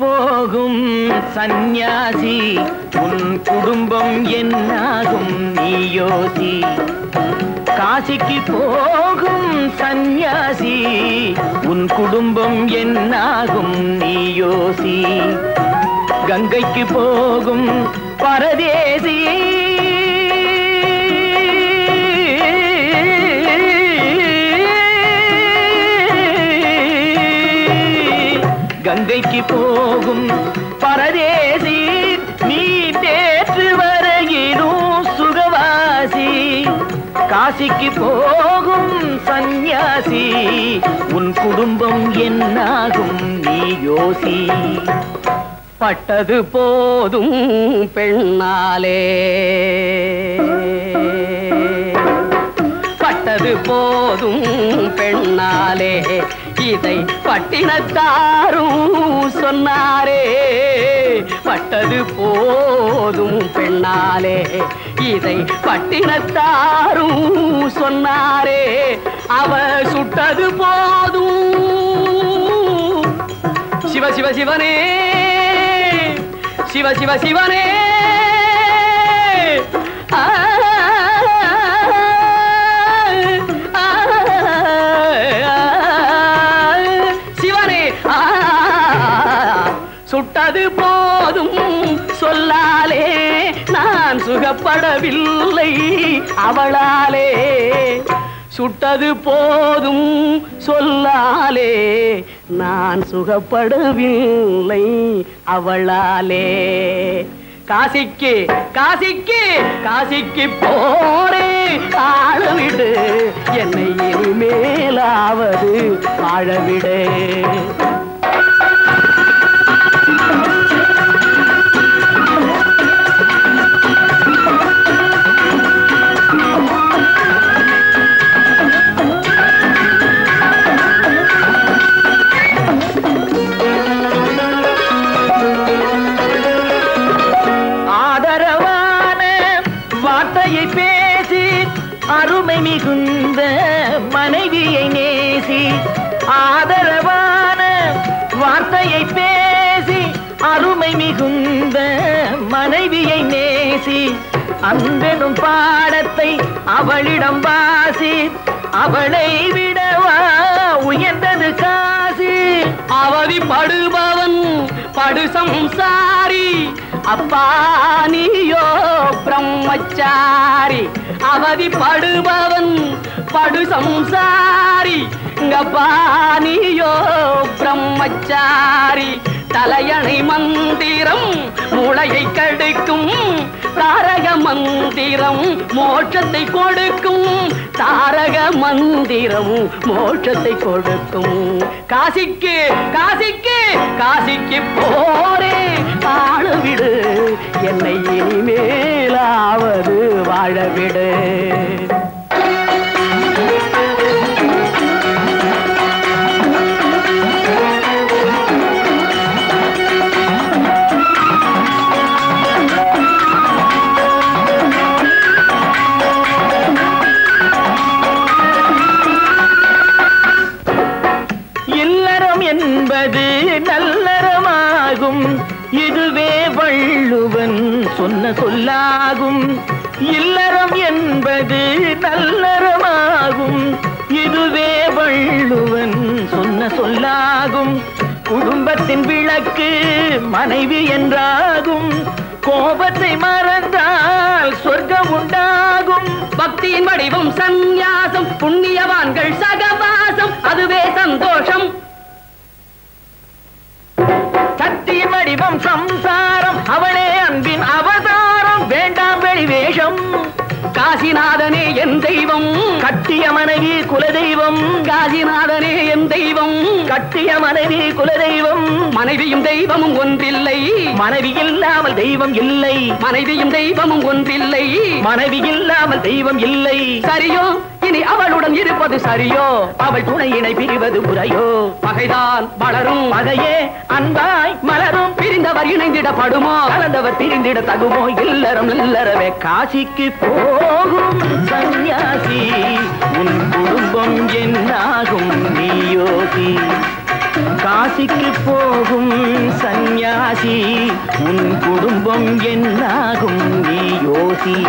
போகும் சந்நியாசி உன் குடும்பம் என்னாகும் நீ யோசி காசிக்கு போகும் சந்நியாசி உன் குடும்பம் என்னாகும் நீ யோசி கங்கைக்கு போகும் பரதேசி கங்கைக்கு போகும் பரதேசி நீ நேற்று வரையிலும் சுகவாசி. காசிக்கு போகும் சந்நியாசி உன் குடும்பம் என்னாகும் நீ யோசி. பட்டது போதும் பெண்ணாலே. பட்டது போதும் பெண்ணாலே. இதை பட்டினத்தாரும் சொன்னாரே. பட்டது போதும் பெண்ணாலே. இதை பட்டினத்தாரும் சொன்னாரே. அவ சுட்டது போதும். சிவ சிவ சிவனே. சிவ சிவ சிவனே. ஆ, சுட்டது போதும். சொல்லாலே நான் சுகப்படவில்லை. அவளாலே சுட்டது போதும். சொல்லாலே நான் சுகப்படவில்லை. அவளாலே. காசிக்கு காசிக்கு காசிக்கு போரே ஆழவிடு என்னை இனிமேலாவது வாழவிடு. மிகுந்த மனைவியை நேசி ஆதரவான வார்த்தையை பேசி அருமை மிகுந்த மனைவியை நேசி அன்பெனும் பாடத்தை அவளிடம் வாசி அவளை விடவா உயர்ந்தது காசி. அவதி படுபவன் படுசம் சாரி அப்பா நீயோ பிரம்மச்சாரி. அவதி படுபவன் படு சம்சாரி. அப்பா பிரம்மச்சாரி. தலையணை மந்திரம் மூளையை கடுக்கும் தாரக மந்திரம் மோட்சத்தை கொடுக்கும். தாரக மந்திரம் மோட்சத்தை கொடுக்கும். காசிக்கு காசிக்கு காசிக்கு போரே வாழவிடு என்னை இனிமேலாவது வாழவிடு இதுவே வள்ளுவன் சொன்ன சொல்லாகும். இல்லறம் என்பது நல்லறமாகும். இதுவே வள்ளுவன் சொன்ன சொல்லாகும். குடும்பத்தின் விளக்கு மனைவி என்றாகும். கோபத்தை மறந்தால் சொர்க்கம் உண்டாகும். பக்தியின் வடிவம் சந்நியாசம் புண்ணியவா காசிநாதனே என் தெய்வம். கட்டிய மனைவி குலதெய்வம். காசிநாதனே என் தெய்வம். கட்டிய மனைவி குலதெய்வம். மனைவியும் தெய்வமும் ஒன்றில்லை. மனைவி இல்லாமல் தெய்வம் இல்லை. மனைவியும் தெய்வமும் ஒன்றில்லை. மனைவி இல்லாமல் தெய்வம் இல்லை. சரியோ? இனி அவளுடன் இருப்பது சரியோ? அவள் துணையினை பிரிவது முறையோ? பகைதான் வளரும் அதையே அன்பாய் மலரும். பிரிந்தவர் இணைந்திடப்படுமோ? கலந்தவர் பிரிந்திட தகுமோ? இல்லறம் இல்லறவே காசிக்கு போகும் சன்னியாசி உன் குடும்பம் என்னாகும் நீ யோசி. காசிக்கு போகும் சந்நியாசி சந்நியாசி. உன் குடும்பம் என்னாகும் நீ யோசி.